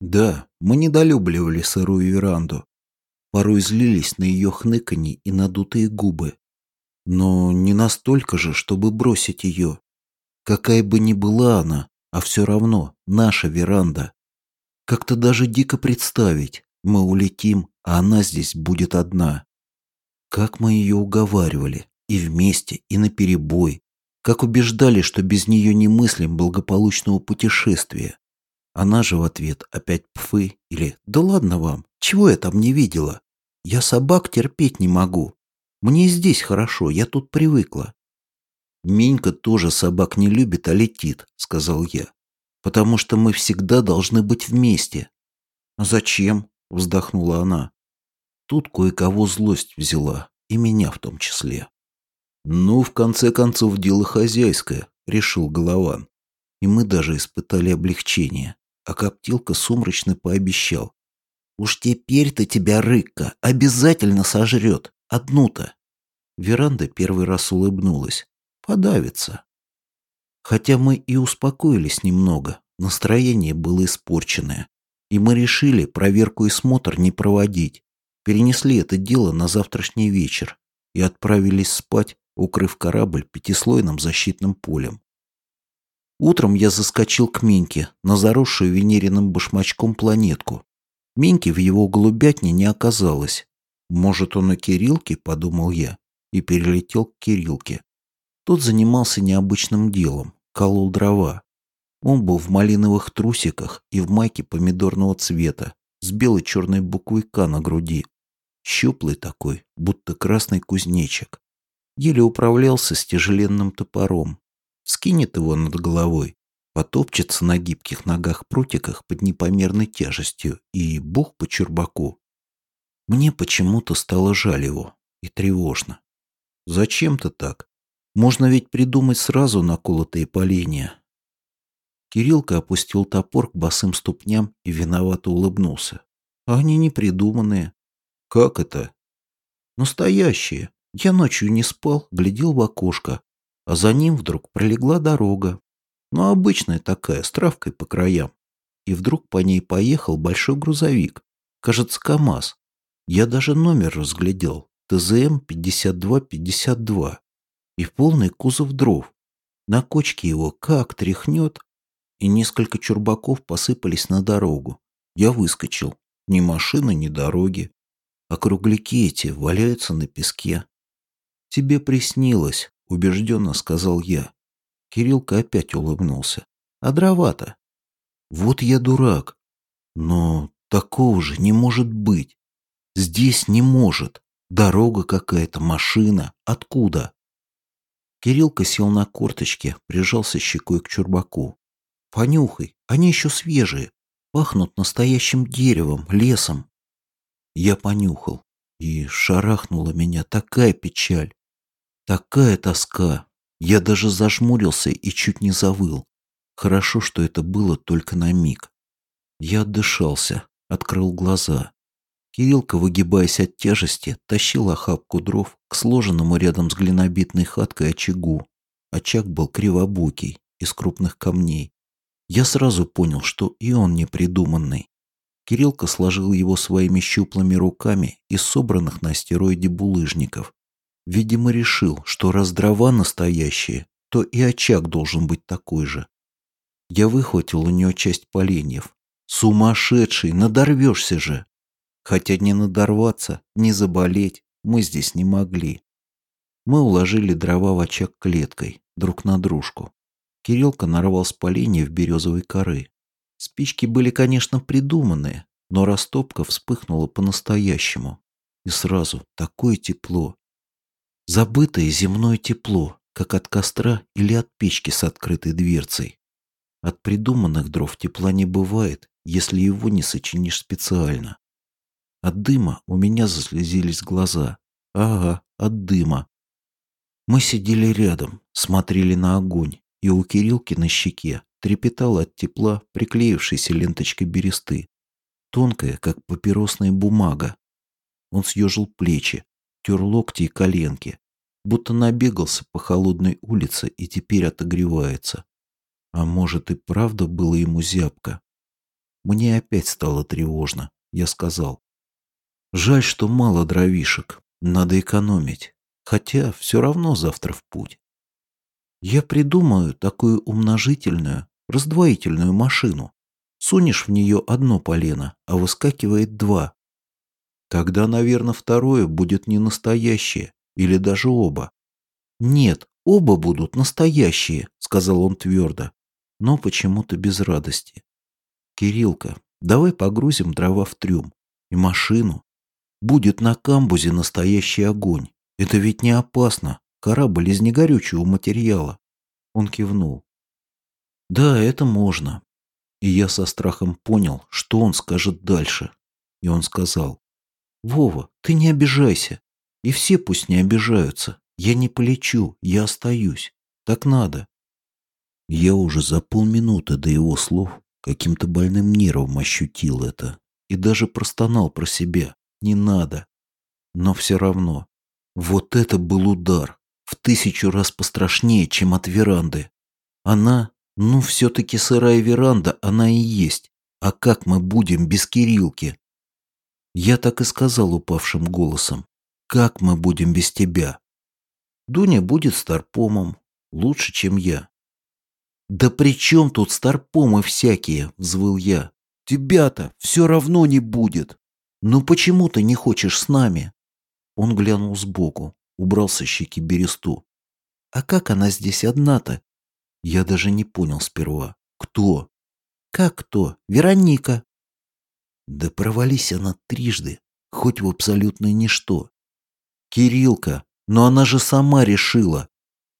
Да, мы недолюбливали сырую веранду. Порой злились на ее хныканье и надутые губы. Но не настолько же, чтобы бросить ее. Какая бы ни была она, а все равно наша веранда. Как-то даже дико представить, мы улетим, а она здесь будет одна. Как мы ее уговаривали, и вместе, и наперебой, как убеждали, что без нее не мыслим благополучного путешествия. Она же в ответ опять пфы или «Да ладно вам, чего я там не видела? Я собак терпеть не могу. Мне здесь хорошо, я тут привыкла». «Минька тоже собак не любит, а летит», — сказал я. «Потому что мы всегда должны быть вместе». «А зачем?» — вздохнула она. Тут кое-кого злость взяла, и меня в том числе. «Ну, в конце концов, дело хозяйское», — решил Голован. И мы даже испытали облегчение, а Коптилка сумрачно пообещал. «Уж теперь-то тебя рыка обязательно сожрет, одну-то». Веранда первый раз улыбнулась. «Подавится». Хотя мы и успокоились немного, настроение было испорченное, и мы решили проверку и смотр не проводить, перенесли это дело на завтрашний вечер и отправились спать укрыв корабль пятислойным защитным полем. Утром я заскочил к Миньке на заросшую венериным башмачком планетку. Миньки в его голубятне не оказалось. Может, он и Кириллке, подумал я, и перелетел к Кириллке. Тот занимался необычным делом, колол дрова. Он был в малиновых трусиках и в майке помидорного цвета, с белой черной буквой «К» на груди. Щуплый такой, будто красный кузнечик еле управлялся с тяжеленным топором. Скинет его над головой, потопчется на гибких ногах-прутиках под непомерной тяжестью и бух по чурбаку. Мне почему-то стало жаль его и тревожно. Зачем-то так? Можно ведь придумать сразу наколотые поленья. Кириллка опустил топор к босым ступням и виновато улыбнулся. А они не придуманные. Как это? Настоящие. Я ночью не спал, глядел в окошко, а за ним вдруг пролегла дорога. Ну, обычная такая, с травкой по краям. И вдруг по ней поехал большой грузовик. Кажется, КамАЗ. Я даже номер разглядел. ТЗМ-5252. И полный кузов дров. На кочке его как тряхнет. И несколько чурбаков посыпались на дорогу. Я выскочил. Ни машины, ни дороги. А кругляки эти валяются на песке. «Тебе приснилось», — убежденно сказал я. Кириллка опять улыбнулся. «А дрова-то?» «Вот я дурак. Но такого же не может быть. Здесь не может. Дорога какая-то, машина. Откуда?» Кириллка сел на корточки, прижался щекой к чурбаку. «Понюхай, они еще свежие. Пахнут настоящим деревом, лесом». Я понюхал, и шарахнула меня такая печаль. Такая тоска. Я даже зажмурился и чуть не завыл. Хорошо, что это было только на миг. Я отдышался, открыл глаза. Кириллка, выгибаясь от тяжести, тащил охапку дров к сложенному рядом с глинобитной хаткой очагу. Очаг был кривобокий, из крупных камней. Я сразу понял, что и он непридуманный. Кириллка сложил его своими щуплыми руками из собранных на астероиде булыжников Видимо, решил, что раз дрова настоящие, то и очаг должен быть такой же. Я выхватил у нее часть поленьев. Сумасшедший, надорвешься же. Хотя не надорваться, не заболеть мы здесь не могли. Мы уложили дрова в очаг клеткой, друг на дружку. Кириллка нарвал с в березовой коры. Спички были, конечно, придуманные, но растопка вспыхнула по-настоящему. И сразу такое тепло, Забытое земное тепло, как от костра или от печки с открытой дверцей. От придуманных дров тепла не бывает, если его не сочинишь специально. От дыма у меня заслезились глаза. Ага, от дыма. Мы сидели рядом, смотрели на огонь, и у Кирилки на щеке трепетала от тепла приклеившейся ленточкой бересты, тонкая, как папиросная бумага. Он съежил плечи, тер локти и коленки, будто набегался по холодной улице и теперь отогревается. А может и правда было ему зябко? Мне опять стало тревожно. Я сказал. Жаль, что мало дровишек. Надо экономить. Хотя все равно завтра в путь. Я придумаю такую умножительную, раздвоительную машину. Сунешь в нее одно полено, а выскакивает два. Тогда, наверное, второе будет не настоящее, или даже оба. Нет, оба будут настоящие, сказал он твердо, но почему-то без радости. Кириллка, давай погрузим дрова в трюм и машину. Будет на камбузе настоящий огонь. Это ведь не опасно. Корабль из негорючего материала. Он кивнул. Да, это можно. И я со страхом понял, что он скажет дальше. И он сказал. Вова, ты не обижайся. И все пусть не обижаются. Я не полечу, я остаюсь. Так надо. Я уже за полминуты до его слов каким-то больным нервом ощутил это. И даже простонал про себя. Не надо. Но все равно. Вот это был удар. В тысячу раз пострашнее, чем от веранды. Она, ну все-таки сырая веранда, она и есть. А как мы будем без Кирилки? Я так и сказал упавшим голосом. Как мы будем без тебя? Дуня будет старпомом. Лучше, чем я. Да при чем тут старпомы всякие? Взвыл я. Тебя-то все равно не будет. Ну почему ты не хочешь с нами? Он глянул сбоку, убрал со щеки бересту. А как она здесь одна-то? Я даже не понял сперва. Кто? Как кто? Вероника. Да провались она трижды, хоть в абсолютное ничто. Кирилка, но она же сама решила.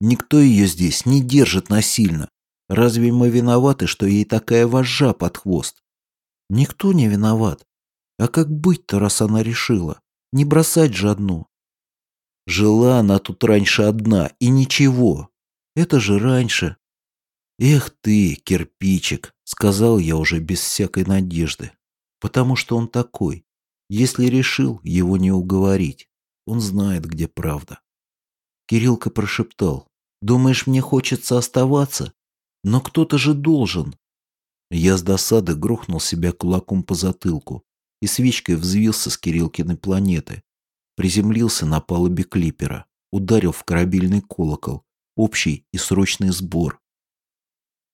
Никто ее здесь не держит насильно. Разве мы виноваты, что ей такая вожжа под хвост? Никто не виноват. А как быть-то, раз она решила? Не бросать же одну. Жила она тут раньше одна, и ничего. Это же раньше. Эх ты, кирпичик, сказал я уже без всякой надежды потому что он такой. Если решил, его не уговорить. Он знает, где правда. Кириллка прошептал. «Думаешь, мне хочется оставаться? Но кто-то же должен». Я с досады грохнул себя кулаком по затылку и свечкой взвился с Кириллкиной планеты. Приземлился на палубе клипера, ударил в корабельный колокол, общий и срочный сбор.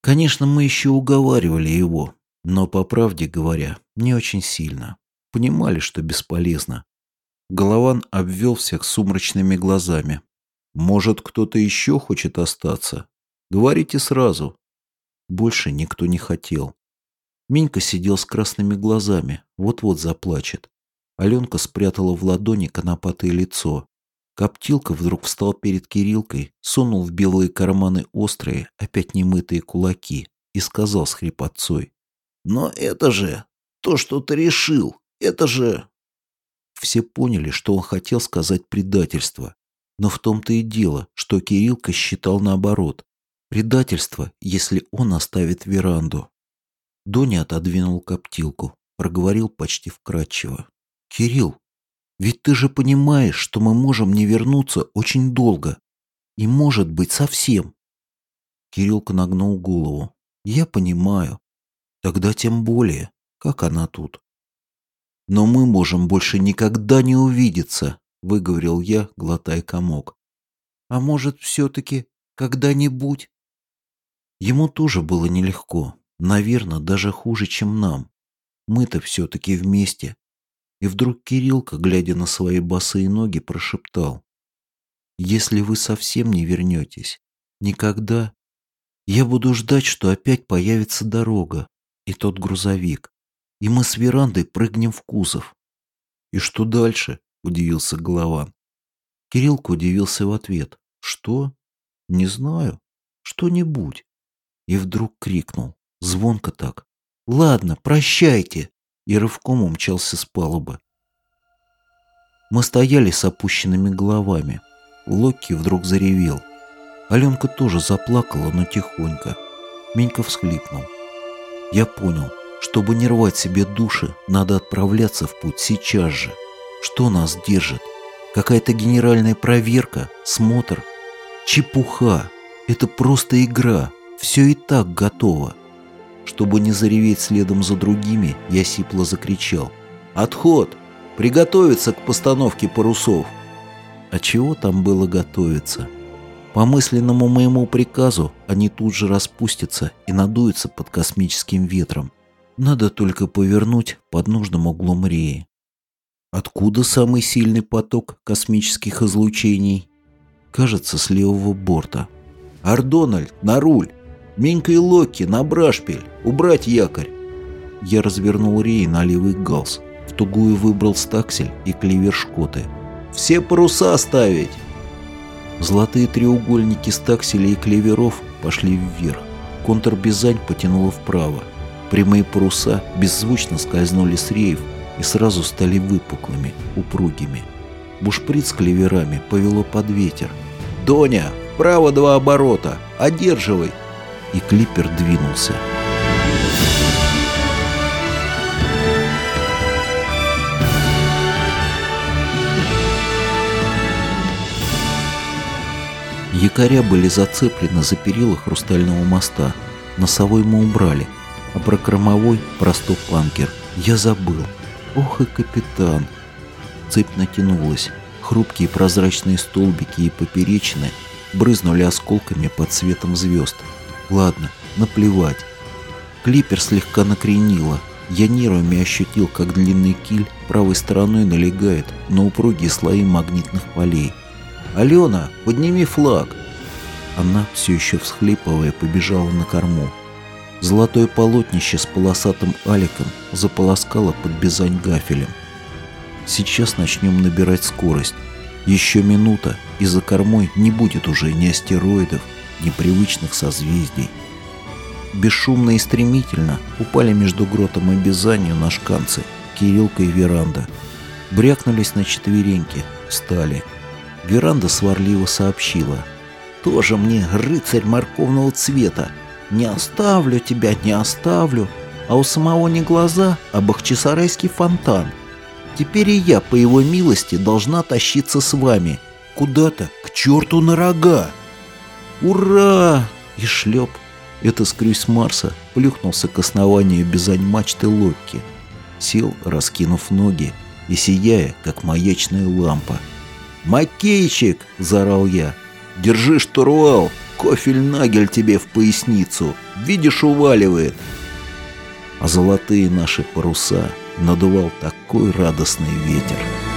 Конечно, мы еще уговаривали его, но, по правде говоря, не очень сильно. Понимали, что бесполезно. Голован обвел всех сумрачными глазами. «Может, кто-то еще хочет остаться? Говорите сразу». Больше никто не хотел. Минька сидел с красными глазами, вот-вот заплачет. Аленка спрятала в ладони конопатое лицо. Коптилка вдруг встал перед Кирилкой, сунул в белые карманы острые, опять немытые кулаки и сказал с хрипотцой. Но это же то, что ты решил. Это же... Все поняли, что он хотел сказать предательство. Но в том-то и дело, что Кириллка считал наоборот. Предательство, если он оставит веранду. Доня отодвинул коптилку, проговорил почти вкратчиво. «Кирилл, ведь ты же понимаешь, что мы можем не вернуться очень долго. И может быть совсем». Кириллка нагнул голову. «Я понимаю. Тогда тем более, как она тут. Но мы можем больше никогда не увидеться, выговорил я, глотая комок. А может, все-таки когда-нибудь? Ему тоже было нелегко, наверное, даже хуже, чем нам. Мы-то все-таки вместе. И вдруг Кириллка, глядя на свои босые ноги, прошептал. «Если вы совсем не вернетесь, никогда, я буду ждать, что опять появится дорога, и тот грузовик. И мы с верандой прыгнем в кузов. И что дальше? Удивился Голован. Кириллка удивился в ответ. Что? Не знаю. Что-нибудь. И вдруг крикнул. Звонко так. Ладно, прощайте. И рывком умчался с палубы. Мы стояли с опущенными головами. Локки вдруг заревел. Аленка тоже заплакала, но тихонько. Менька всхлипнул. Я понял, чтобы не рвать себе души, надо отправляться в путь сейчас же. Что нас держит? Какая-то генеральная проверка, смотр? Чепуха. Это просто игра. Все и так готово. Чтобы не зареветь следом за другими, я сипло закричал. «Отход! Приготовиться к постановке парусов!» А чего там было готовиться? По мысленному моему приказу они тут же распустятся и надуются под космическим ветром. Надо только повернуть под нужным углом реи. Откуда самый сильный поток космических излучений? Кажется, с левого борта. «Ардональд, на руль! Менька и Локи, на брашпиль! Убрать якорь!» Я развернул рей на левый галс, в тугую выбрал стаксель и клевер шкоты. «Все паруса ставить!» Золотые треугольники стакселя и клеверов пошли вверх. Контрбизань потянула вправо. Прямые паруса беззвучно скользнули с реев и сразу стали выпуклыми, упругими. Бушприт с клеверами повело под ветер. «Доня, вправо два оборота! Одерживай!» И клипер двинулся. Якоря были зацеплены за перила хрустального моста. Носовой мы убрали, а про кормовой простой панкер. Я забыл. Ох и капитан. Цепь натянулась. Хрупкие прозрачные столбики и поперечины брызнули осколками под светом звезд. Ладно, наплевать. Клипер слегка накренило. Я нервами ощутил, как длинный киль правой стороной налегает на упругие слои магнитных полей. «Алена, подними флаг!» Она, все еще всхлипывая, побежала на корму. Золотое полотнище с полосатым аликом заполоскало под бизань гафелем. Сейчас начнем набирать скорость. Еще минута, и за кормой не будет уже ни астероидов, ни привычных созвездий. Бесшумно и стремительно упали между гротом и бизанью на шканцы Кириллка и Веранда. Брякнулись на четвереньки, встали. Веранда сварливо сообщила. «Тоже мне рыцарь морковного цвета. Не оставлю тебя, не оставлю. А у самого не глаза, а бахчисарайский фонтан. Теперь и я, по его милости, должна тащиться с вами. Куда-то, к черту на рога!» «Ура!» И шлеп. Это скрюсь Марса плюхнулся к основанию бизань мачты Локки. Сел, раскинув ноги, и сияя, как маячная лампа. «Макейчик!» – заорал я. «Держи штурвал! Кофель-нагель тебе в поясницу! Видишь, уваливает!» А золотые наши паруса надувал такой радостный ветер –